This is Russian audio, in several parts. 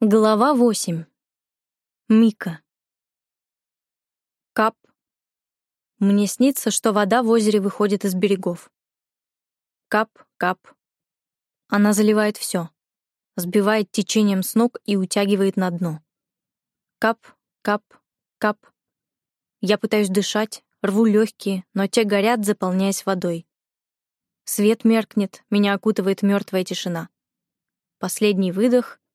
Глава 8. Мика. Кап. Мне снится, что вода в озере выходит из берегов. Кап, кап. Она заливает все, сбивает течением с ног и утягивает на дно. Кап, кап, кап. Я пытаюсь дышать, рву легкие, но те горят, заполняясь водой. Свет меркнет, меня окутывает мертвая тишина. Последний выдох —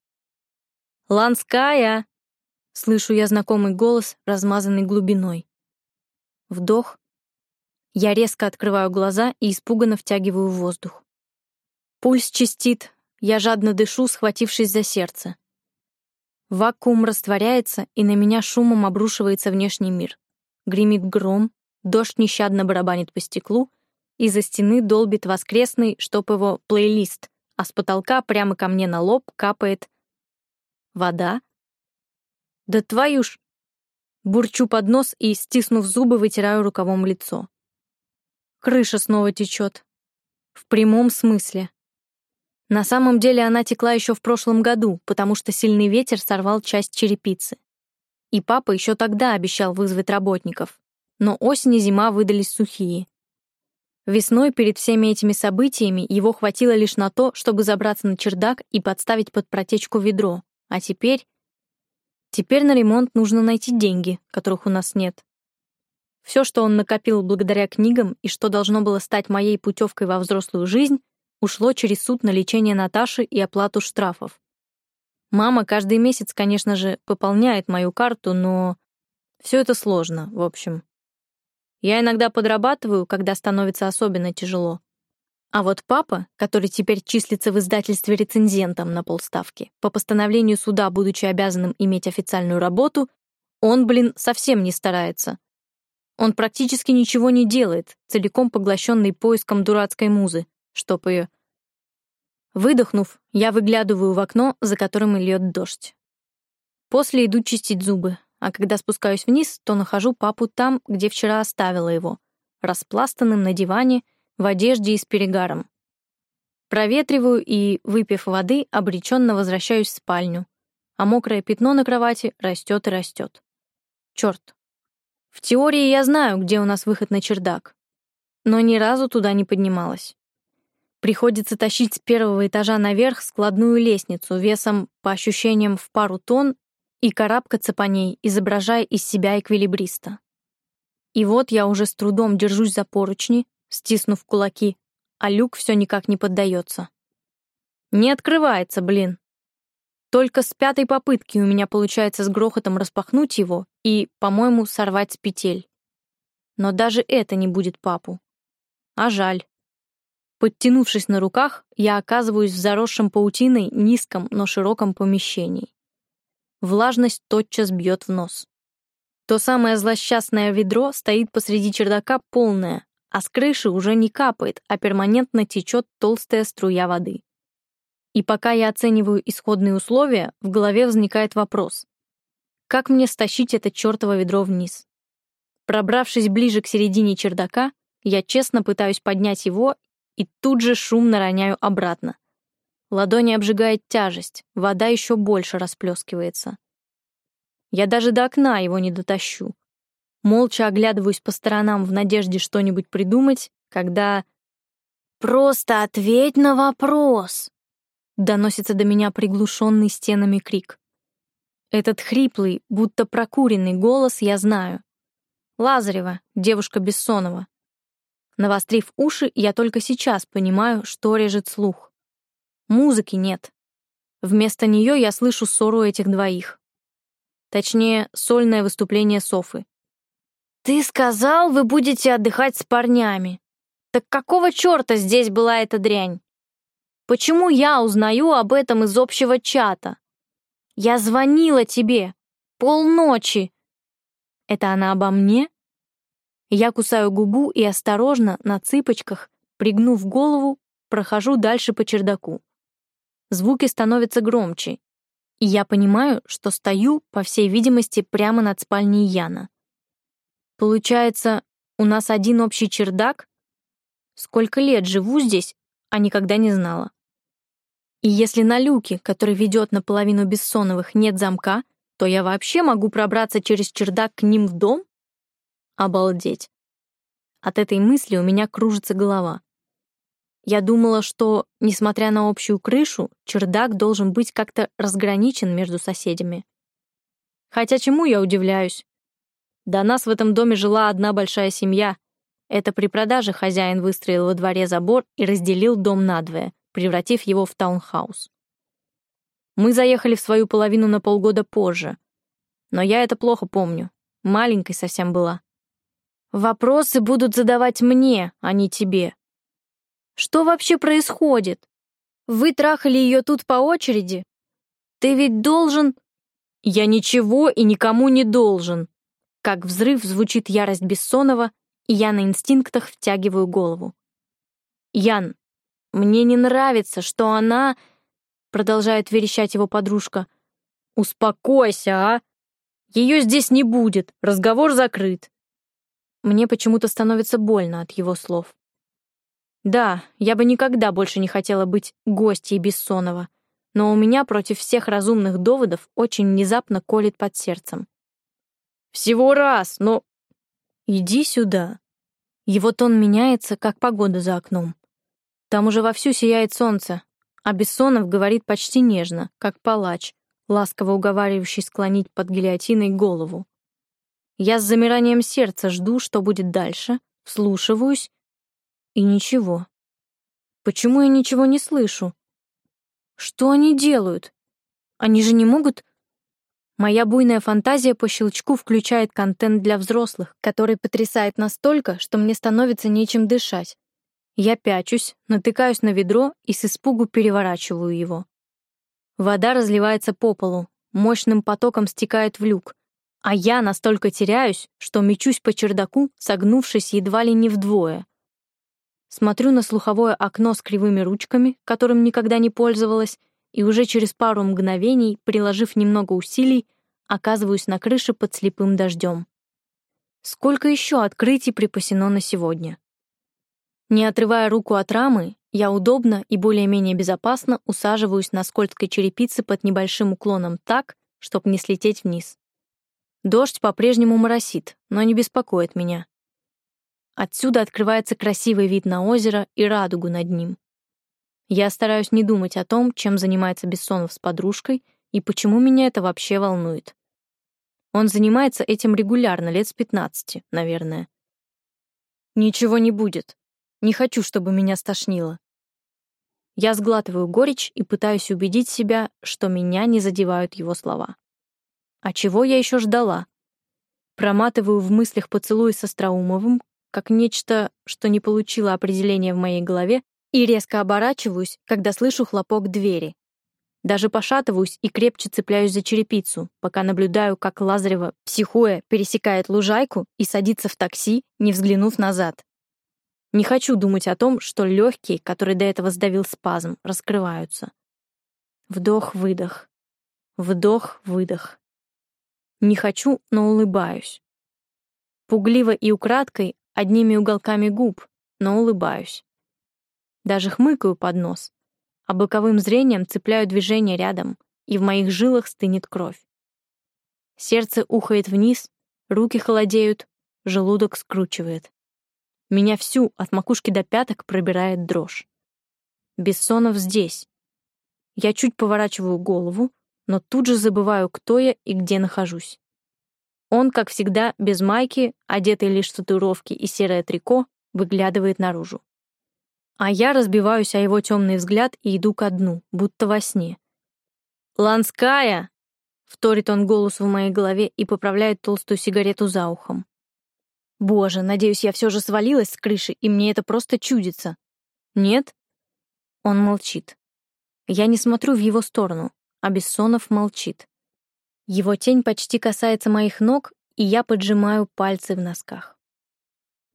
«Ланская!» — слышу я знакомый голос, размазанный глубиной. Вдох. Я резко открываю глаза и испуганно втягиваю воздух. Пульс чистит, я жадно дышу, схватившись за сердце. Вакуум растворяется, и на меня шумом обрушивается внешний мир. Гремит гром, дождь нещадно барабанит по стеклу, и за стены долбит воскресный, чтоб его, плейлист, а с потолка прямо ко мне на лоб капает Вода? Да твою ж! Бурчу под нос и, стиснув зубы, вытираю рукавом лицо. Крыша снова течет. В прямом смысле. На самом деле она текла еще в прошлом году, потому что сильный ветер сорвал часть черепицы. И папа еще тогда обещал вызвать работников. Но осень и зима выдались сухие. Весной перед всеми этими событиями его хватило лишь на то, чтобы забраться на чердак и подставить под протечку ведро. А теперь... Теперь на ремонт нужно найти деньги, которых у нас нет. Все, что он накопил благодаря книгам и что должно было стать моей путевкой во взрослую жизнь, ушло через суд на лечение Наташи и оплату штрафов. Мама каждый месяц, конечно же, пополняет мою карту, но все это сложно, в общем. Я иногда подрабатываю, когда становится особенно тяжело. А вот папа, который теперь числится в издательстве рецензентом на полставки, по постановлению суда, будучи обязанным иметь официальную работу, он, блин, совсем не старается. Он практически ничего не делает, целиком поглощенный поиском дурацкой музы, чтоб ее... Выдохнув, я выглядываю в окно, за которым льет дождь. После иду чистить зубы, а когда спускаюсь вниз, то нахожу папу там, где вчера оставила его, распластанным на диване в одежде и с перегаром. Проветриваю и, выпив воды, обреченно возвращаюсь в спальню, а мокрое пятно на кровати растет и растет. Черт. В теории я знаю, где у нас выход на чердак, но ни разу туда не поднималась. Приходится тащить с первого этажа наверх складную лестницу весом, по ощущениям, в пару тонн и карабкаться по ней, изображая из себя эквилибриста. И вот я уже с трудом держусь за поручни, стиснув кулаки, а люк все никак не поддается. Не открывается, блин. Только с пятой попытки у меня получается с грохотом распахнуть его и, по-моему, сорвать с петель. Но даже это не будет папу. А жаль. Подтянувшись на руках, я оказываюсь в заросшем паутиной низком, но широком помещении. Влажность тотчас бьет в нос. То самое злосчастное ведро стоит посреди чердака полное, а с крыши уже не капает, а перманентно течет толстая струя воды. И пока я оцениваю исходные условия, в голове возникает вопрос. Как мне стащить это чертово ведро вниз? Пробравшись ближе к середине чердака, я честно пытаюсь поднять его и тут же шумно роняю обратно. Ладони обжигает тяжесть, вода еще больше расплескивается. Я даже до окна его не дотащу. Молча оглядываюсь по сторонам в надежде что-нибудь придумать, когда... «Просто ответь на вопрос!» Доносится до меня приглушенный стенами крик. Этот хриплый, будто прокуренный голос я знаю. Лазарева, девушка Бессонова. Навострив уши, я только сейчас понимаю, что режет слух. Музыки нет. Вместо нее я слышу ссору этих двоих. Точнее, сольное выступление Софы. «Ты сказал, вы будете отдыхать с парнями. Так какого черта здесь была эта дрянь? Почему я узнаю об этом из общего чата? Я звонила тебе. Полночи. Это она обо мне? Я кусаю губу и осторожно, на цыпочках, пригнув голову, прохожу дальше по чердаку. Звуки становятся громче, и я понимаю, что стою, по всей видимости, прямо над спальней Яна. Получается, у нас один общий чердак? Сколько лет живу здесь, а никогда не знала. И если на люке, который ведет на половину Бессоновых, нет замка, то я вообще могу пробраться через чердак к ним в дом? Обалдеть. От этой мысли у меня кружится голова. Я думала, что, несмотря на общую крышу, чердак должен быть как-то разграничен между соседями. Хотя чему я удивляюсь? До нас в этом доме жила одна большая семья. Это при продаже хозяин выстроил во дворе забор и разделил дом надвое, превратив его в таунхаус. Мы заехали в свою половину на полгода позже. Но я это плохо помню. Маленькой совсем была. Вопросы будут задавать мне, а не тебе, что вообще происходит? Вы трахали ее тут по очереди? Ты ведь должен... Я ничего и никому не должен. Как взрыв звучит ярость Бессонова, и я на инстинктах втягиваю голову. Ян, мне не нравится, что она... Продолжает верещать его подружка. Успокойся, а! Ее здесь не будет, разговор закрыт. Мне почему-то становится больно от его слов. Да, я бы никогда больше не хотела быть гостьей Бессонова, но у меня против всех разумных доводов очень внезапно колет под сердцем. «Всего раз, но...» «Иди сюда». Его тон меняется, как погода за окном. Там уже вовсю сияет солнце, а Бессонов говорит почти нежно, как палач, ласково уговаривающий склонить под гильотиной голову. Я с замиранием сердца жду, что будет дальше, вслушиваюсь и ничего. Почему я ничего не слышу? Что они делают? Они же не могут... Моя буйная фантазия по щелчку включает контент для взрослых, который потрясает настолько, что мне становится нечем дышать. Я пячусь, натыкаюсь на ведро и с испугу переворачиваю его. Вода разливается по полу, мощным потоком стекает в люк, а я настолько теряюсь, что мечусь по чердаку, согнувшись едва ли не вдвое. Смотрю на слуховое окно с кривыми ручками, которым никогда не пользовалась, и уже через пару мгновений, приложив немного усилий, оказываюсь на крыше под слепым дождем. Сколько еще открытий припасено на сегодня? Не отрывая руку от рамы, я удобно и более-менее безопасно усаживаюсь на скользкой черепице под небольшим уклоном так, чтобы не слететь вниз. Дождь по-прежнему моросит, но не беспокоит меня. Отсюда открывается красивый вид на озеро и радугу над ним. Я стараюсь не думать о том, чем занимается Бессонов с подружкой и почему меня это вообще волнует. Он занимается этим регулярно, лет с 15, наверное. Ничего не будет. Не хочу, чтобы меня стошнило. Я сглатываю горечь и пытаюсь убедить себя, что меня не задевают его слова. А чего я еще ждала? Проматываю в мыслях поцелуй со Страумовым, как нечто, что не получило определения в моей голове, и резко оборачиваюсь, когда слышу хлопок двери. Даже пошатываюсь и крепче цепляюсь за черепицу, пока наблюдаю, как Лазарева, психуя, пересекает лужайку и садится в такси, не взглянув назад. Не хочу думать о том, что легкие, которые до этого сдавил спазм, раскрываются. Вдох-выдох. Вдох-выдох. Не хочу, но улыбаюсь. Пугливо и украдкой одними уголками губ, но улыбаюсь. Даже хмыкаю под нос, а боковым зрением цепляю движение рядом, и в моих жилах стынет кровь. Сердце ухает вниз, руки холодеют, желудок скручивает. Меня всю от макушки до пяток пробирает дрожь. Бессонов здесь. Я чуть поворачиваю голову, но тут же забываю, кто я и где нахожусь. Он, как всегда, без майки, одетый лишь в татуировки и серое трико, выглядывает наружу. А я разбиваюсь о его темный взгляд и иду ко дну, будто во сне. «Ланская!» — вторит он голос в моей голове и поправляет толстую сигарету за ухом. «Боже, надеюсь, я все же свалилась с крыши, и мне это просто чудится. Нет?» Он молчит. Я не смотрю в его сторону, а Бессонов молчит. Его тень почти касается моих ног, и я поджимаю пальцы в носках.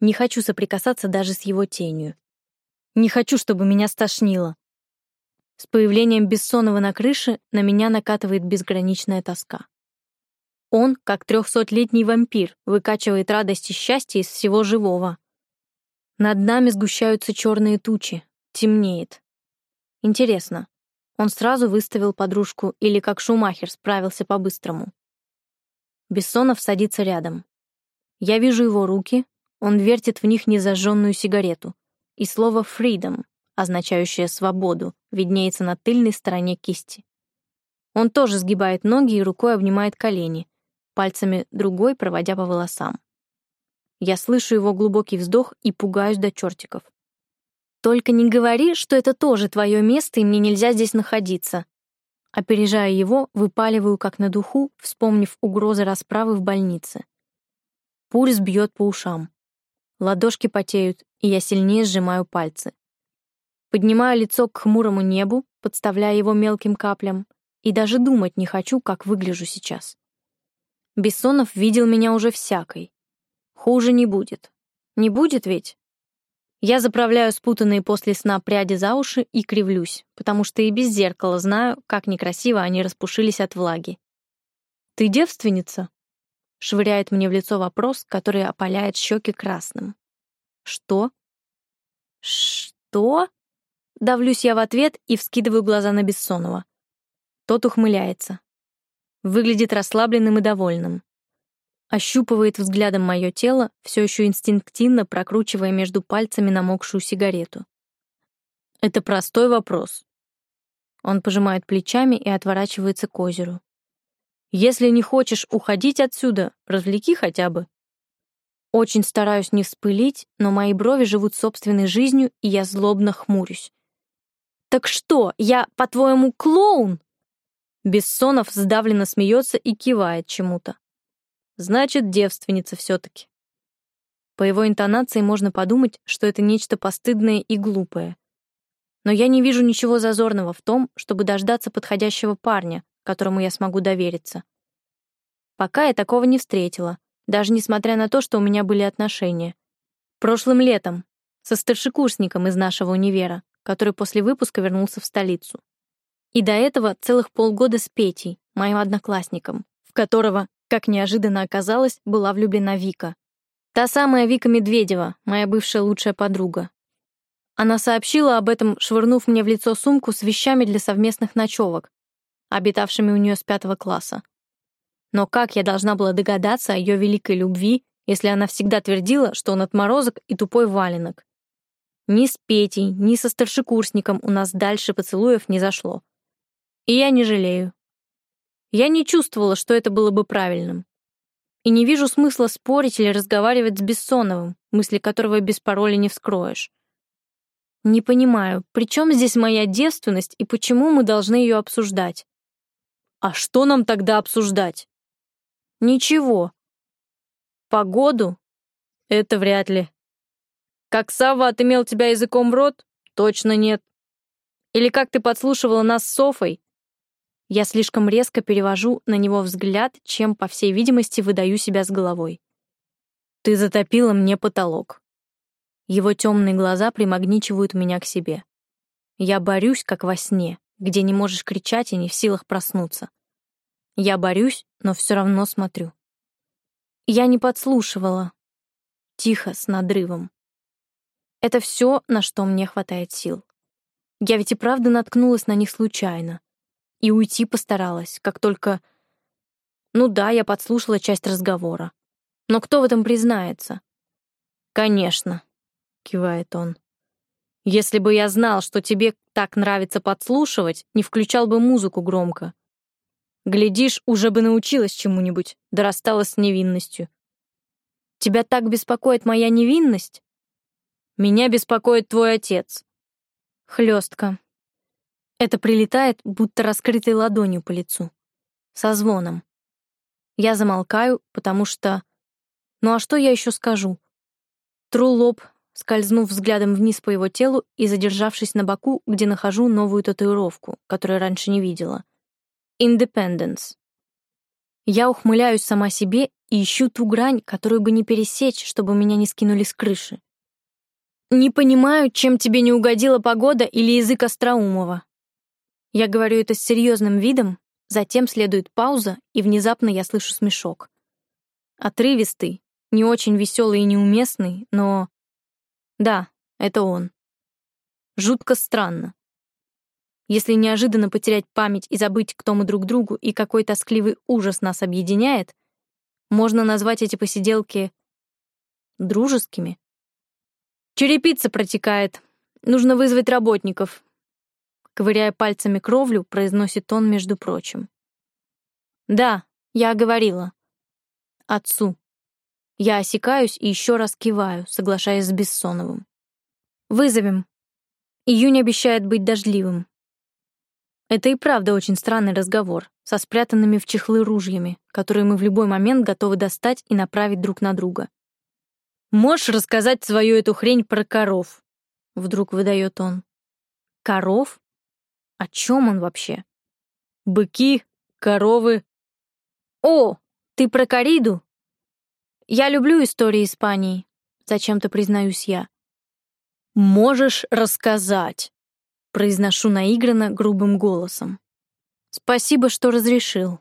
Не хочу соприкасаться даже с его тенью. Не хочу, чтобы меня стошнило. С появлением Бессонова на крыше на меня накатывает безграничная тоска. Он, как трехсотлетний вампир, выкачивает радость и счастье из всего живого. Над нами сгущаются черные тучи, темнеет. Интересно, Он сразу выставил подружку или как Шумахер справился по-быстрому. Бессонов садится рядом. Я вижу его руки, он вертит в них незажженную сигарету, и слово «freedom», означающее «свободу», виднеется на тыльной стороне кисти. Он тоже сгибает ноги и рукой обнимает колени, пальцами другой проводя по волосам. Я слышу его глубокий вздох и пугаюсь до чертиков. «Только не говори, что это тоже твое место, и мне нельзя здесь находиться». Опережая его, выпаливаю как на духу, вспомнив угрозы расправы в больнице. Пульс бьет по ушам. Ладошки потеют, и я сильнее сжимаю пальцы. Поднимаю лицо к хмурому небу, подставляя его мелким каплям, и даже думать не хочу, как выгляжу сейчас. Бессонов видел меня уже всякой. Хуже не будет. Не будет ведь? Я заправляю спутанные после сна пряди за уши и кривлюсь, потому что и без зеркала знаю, как некрасиво они распушились от влаги. «Ты девственница?» — швыряет мне в лицо вопрос, который опаляет щеки красным. «Что?» «Что?» Давлюсь я в ответ и вскидываю глаза на Бессонова. Тот ухмыляется. Выглядит расслабленным и довольным ощупывает взглядом мое тело, все еще инстинктивно прокручивая между пальцами намокшую сигарету. Это простой вопрос. Он пожимает плечами и отворачивается к озеру. Если не хочешь уходить отсюда, развлеки хотя бы. Очень стараюсь не вспылить, но мои брови живут собственной жизнью, и я злобно хмурюсь. «Так что, я, по-твоему, клоун?» Бессонов сдавленно смеется и кивает чему-то. Значит, девственница все-таки. По его интонации можно подумать, что это нечто постыдное и глупое. Но я не вижу ничего зазорного в том, чтобы дождаться подходящего парня, которому я смогу довериться. Пока я такого не встретила, даже несмотря на то, что у меня были отношения. Прошлым летом, со старшекурсником из нашего универа, который после выпуска вернулся в столицу. И до этого целых полгода с Петей, моим одноклассником, в которого как неожиданно оказалось, была влюблена Вика. Та самая Вика Медведева, моя бывшая лучшая подруга. Она сообщила об этом, швырнув мне в лицо сумку с вещами для совместных ночевок, обитавшими у нее с пятого класса. Но как я должна была догадаться о ее великой любви, если она всегда твердила, что он отморозок и тупой валенок? Ни с Петей, ни со старшекурсником у нас дальше поцелуев не зашло. И я не жалею. Я не чувствовала, что это было бы правильным. И не вижу смысла спорить или разговаривать с Бессоновым, мысли которого без пароля не вскроешь. Не понимаю, при чем здесь моя девственность и почему мы должны ее обсуждать? А что нам тогда обсуждать? Ничего. Погоду? Это вряд ли. Как Савва отымел тебя языком в рот? Точно нет. Или как ты подслушивала нас с Софой? Я слишком резко перевожу на него взгляд, чем, по всей видимости, выдаю себя с головой. «Ты затопила мне потолок». Его темные глаза примагничивают меня к себе. Я борюсь, как во сне, где не можешь кричать и не в силах проснуться. Я борюсь, но все равно смотрю. Я не подслушивала. Тихо, с надрывом. Это все, на что мне хватает сил. Я ведь и правда наткнулась на них случайно. И уйти постаралась, как только... Ну да, я подслушала часть разговора. Но кто в этом признается? «Конечно», — кивает он. «Если бы я знал, что тебе так нравится подслушивать, не включал бы музыку громко. Глядишь, уже бы научилась чему-нибудь, да рассталась с невинностью. Тебя так беспокоит моя невинность? Меня беспокоит твой отец. Хлестка. Это прилетает, будто раскрытой ладонью по лицу. Со звоном. Я замолкаю, потому что... Ну а что я еще скажу? Тру лоб, скользнув взглядом вниз по его телу и задержавшись на боку, где нахожу новую татуировку, которую раньше не видела. Independence. Я ухмыляюсь сама себе и ищу ту грань, которую бы не пересечь, чтобы меня не скинули с крыши. Не понимаю, чем тебе не угодила погода или язык Остроумова. Я говорю это с серьезным видом, затем следует пауза, и внезапно я слышу смешок. Отрывистый, не очень веселый и неуместный, но... Да, это он. Жутко странно. Если неожиданно потерять память и забыть, кто мы друг другу и какой тоскливый ужас нас объединяет, можно назвать эти посиделки дружескими. Черепица протекает. Нужно вызвать работников. Ковыряя пальцами кровлю, произносит он, между прочим. Да, я говорила. Отцу. Я осекаюсь и еще раз киваю, соглашаясь с Бессоновым. Вызовем. Июнь обещает быть дождливым. Это и правда очень странный разговор, со спрятанными в чехлы ружьями, которые мы в любой момент готовы достать и направить друг на друга. «Можешь рассказать свою эту хрень про коров?» — вдруг выдает он. «Коров? О чем он вообще?» «Быки, коровы». «О, ты про кориду?» «Я люблю истории Испании», — зачем-то признаюсь я. «Можешь рассказать», — произношу наигранно грубым голосом. «Спасибо, что разрешил».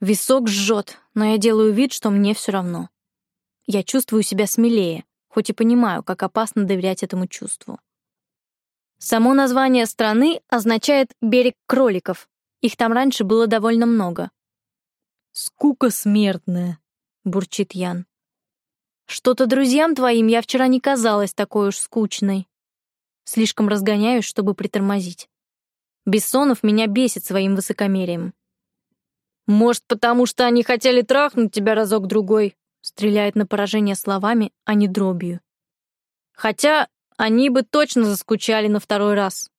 Висок жжет, но я делаю вид, что мне все равно. Я чувствую себя смелее, хоть и понимаю, как опасно доверять этому чувству. Само название страны означает «берег кроликов». Их там раньше было довольно много. «Скука смертная», — бурчит Ян. «Что-то друзьям твоим я вчера не казалась такой уж скучной». Слишком разгоняюсь, чтобы притормозить. Бессонов меня бесит своим высокомерием. «Может, потому что они хотели трахнуть тебя разок-другой?» Стреляет на поражение словами, а не дробью. Хотя они бы точно заскучали на второй раз.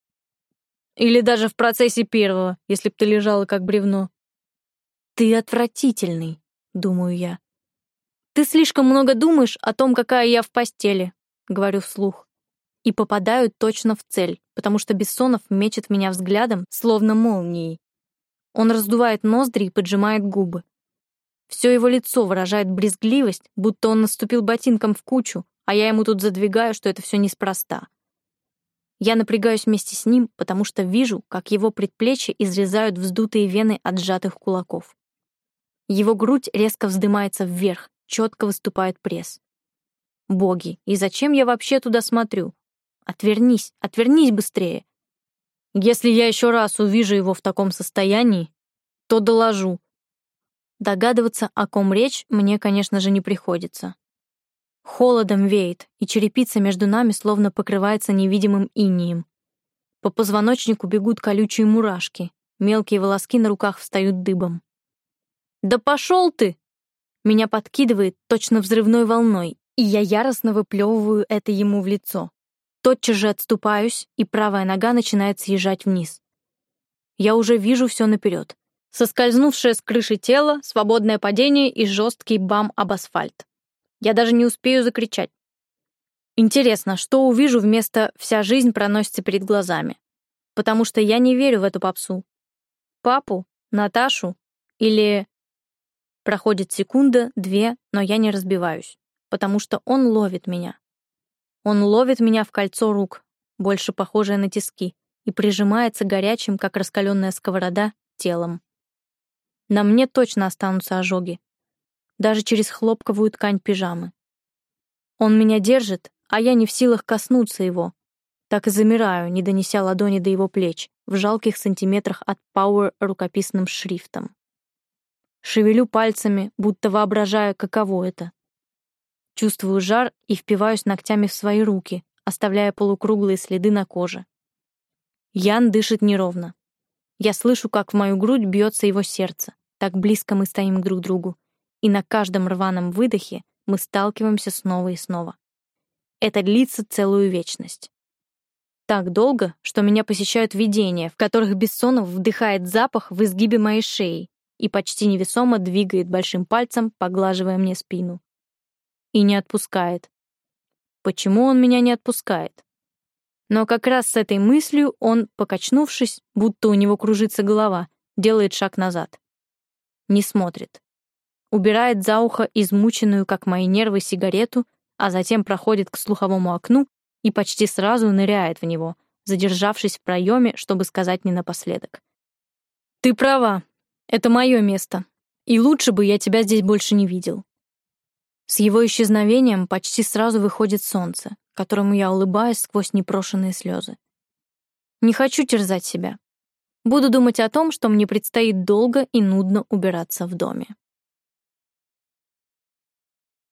Или даже в процессе первого, если б ты лежала как бревно. «Ты отвратительный», — думаю я. «Ты слишком много думаешь о том, какая я в постели», — говорю вслух и попадаю точно в цель, потому что Бессонов мечет меня взглядом, словно молнией. Он раздувает ноздри и поджимает губы. Все его лицо выражает брезгливость, будто он наступил ботинком в кучу, а я ему тут задвигаю, что это все неспроста. Я напрягаюсь вместе с ним, потому что вижу, как его предплечья изрезают вздутые вены от сжатых кулаков. Его грудь резко вздымается вверх, четко выступает пресс. Боги, и зачем я вообще туда смотрю? Отвернись, отвернись быстрее. Если я еще раз увижу его в таком состоянии, то доложу. Догадываться, о ком речь, мне, конечно же, не приходится. Холодом веет, и черепица между нами словно покрывается невидимым инием. По позвоночнику бегут колючие мурашки, мелкие волоски на руках встают дыбом. «Да пошел ты!» Меня подкидывает точно взрывной волной, и я яростно выплевываю это ему в лицо. Тотчас же отступаюсь, и правая нога начинает съезжать вниз. Я уже вижу все наперед. Соскользнувшее с крыши тело, свободное падение и жесткий бам об асфальт. Я даже не успею закричать. Интересно, что увижу вместо «вся жизнь проносится перед глазами». Потому что я не верю в эту попсу. Папу? Наташу? Или... Проходит секунда, две, но я не разбиваюсь, потому что он ловит меня. Он ловит меня в кольцо рук, больше похожее на тиски, и прижимается горячим, как раскаленная сковорода, телом. На мне точно останутся ожоги. Даже через хлопковую ткань пижамы. Он меня держит, а я не в силах коснуться его. Так и замираю, не донеся ладони до его плеч, в жалких сантиметрах от Пауэр рукописным шрифтом. Шевелю пальцами, будто воображая, каково это Чувствую жар и впиваюсь ногтями в свои руки, оставляя полукруглые следы на коже. Ян дышит неровно. Я слышу, как в мою грудь бьется его сердце. Так близко мы стоим друг к другу. И на каждом рваном выдохе мы сталкиваемся снова и снова. Это длится целую вечность. Так долго, что меня посещают видения, в которых Бессонов вдыхает запах в изгибе моей шеи и почти невесомо двигает большим пальцем, поглаживая мне спину и не отпускает. Почему он меня не отпускает? Но как раз с этой мыслью он, покачнувшись, будто у него кружится голова, делает шаг назад. Не смотрит. Убирает за ухо измученную, как мои нервы, сигарету, а затем проходит к слуховому окну и почти сразу ныряет в него, задержавшись в проеме, чтобы сказать мне напоследок. «Ты права. Это мое место. И лучше бы я тебя здесь больше не видел. С его исчезновением почти сразу выходит солнце, которому я улыбаюсь сквозь непрошенные слезы. Не хочу терзать себя. Буду думать о том, что мне предстоит долго и нудно убираться в доме.